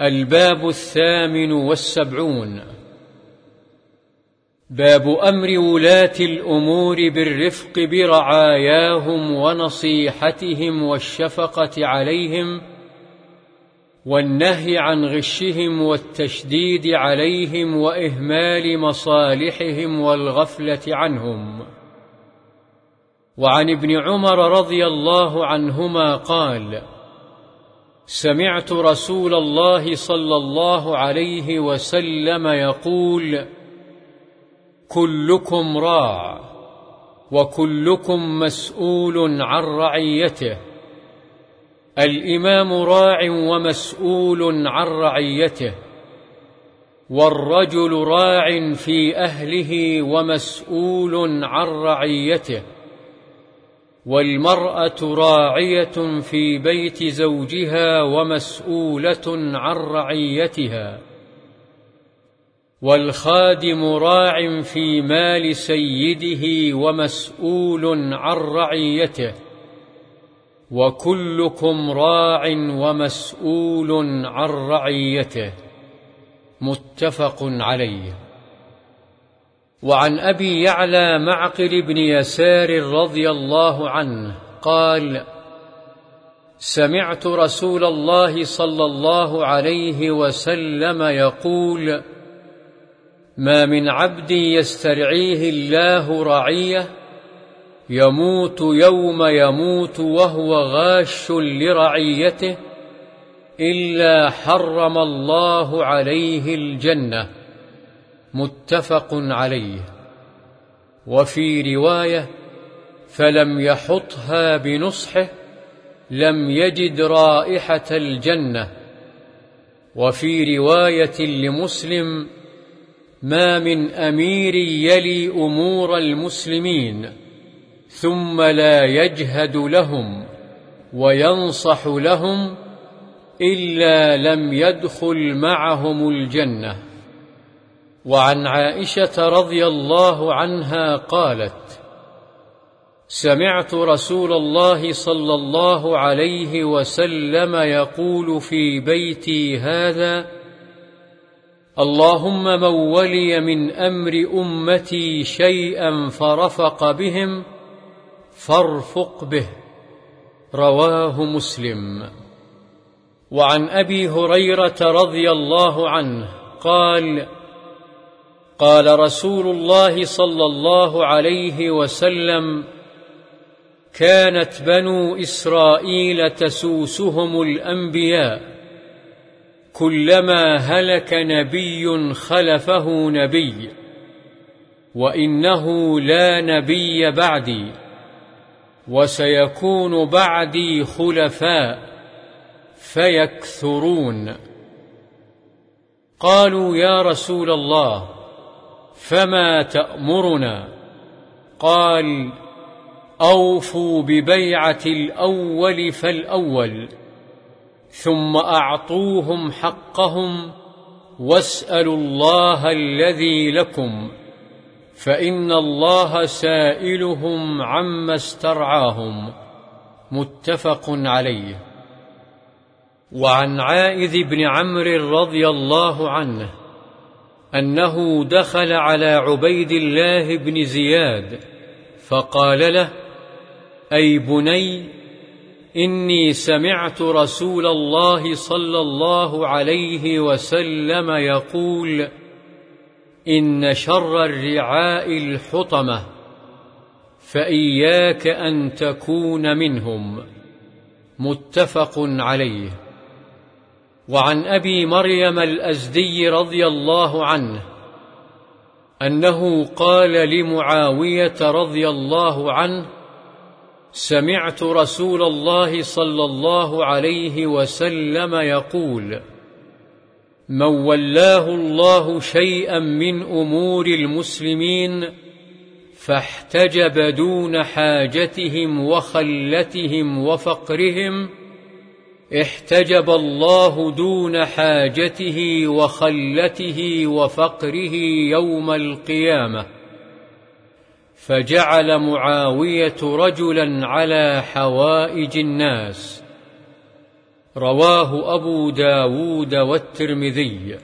الباب الثامن والسبعون. باب أمر ولاة الأمور بالرفق برعاياهم ونصيحتهم والشفقة عليهم والنهي عن غشهم والتشديد عليهم وإهمال مصالحهم والغفلة عنهم. وعن ابن عمر رضي الله عنهما قال سمعت رسول الله صلى الله عليه وسلم يقول كلكم راع وكلكم مسؤول عن رعيته. الإمام راع ومسؤول عن رعيته والرجل راع في أهله ومسؤول عن رعيته. والمرأة راعية في بيت زوجها ومسؤولة عن رعيتها. والخادم راع في مال سيده ومسؤول عن رعيته. وكلكم راع ومسؤول عن رعيته. متفق عليه. وعن أبي يعلى معقل بن يسار رضي الله عنه قال سمعت رسول الله صلى الله عليه وسلم يقول ما من عبد يسترعيه الله رعية يموت يوم يموت وهو غاش لرعيته إلا حرم الله عليه الجنة. متفق عليه. وفي رواية فلم يحطها بنصحه لم يجد رائحة الجنة. وفي رواية لمسلم ما من أمير يلي أمور المسلمين ثم لا يجهد لهم وينصح لهم إلا لم يدخل معهم الجنة. وعن عائشة رضي الله عنها قالت سمعت رسول الله صلى الله عليه وسلم يقول في بيتي هذا اللهم من ولي من أمر أمتي شيئا فرفق بهم فارفق به. رواه مسلم. وعن أبي هريرة رضي الله عنه قال قال رسول الله صلى الله عليه وسلم كانت بنو إسرائيل تسوسهم الأنبياء كلما هلك نبي خلفه نبي وإنه لا نبي بعدي وسيكون بعدي خلفاء فيكثرون. قالوا يا رسول الله فما تأمرنا قال أوفوا ببيعة الأول فالأول ثم أعطوهم حقهم واسألوا الله الذي لكم فإن الله سائلهم عما استرعاهم متفق عليه وعن عائذ بن عمرو رضي الله عنه أنه دخل على عبيد الله بن زياد فقال له أي بني إني سمعت رسول الله صلى الله عليه وسلم يقول إن شر الرعاء الحطمة فإياك أن تكون منهم. متفق عليه. وعن أبي مريم الأزدي رضي الله عنه أنه قال لمعاوية رضي الله عنه سمعت رسول الله صلى الله عليه وسلم يقول من ولاه الله شيئا من أمور المسلمين فاحتجب دون حاجتهم وخلتهم وفقرهم احتجب الله دون حاجته وخلته وفقره يوم القيامة فجعل معاوية رجلا على حوائج الناس. رواه أبو داود والترمذي.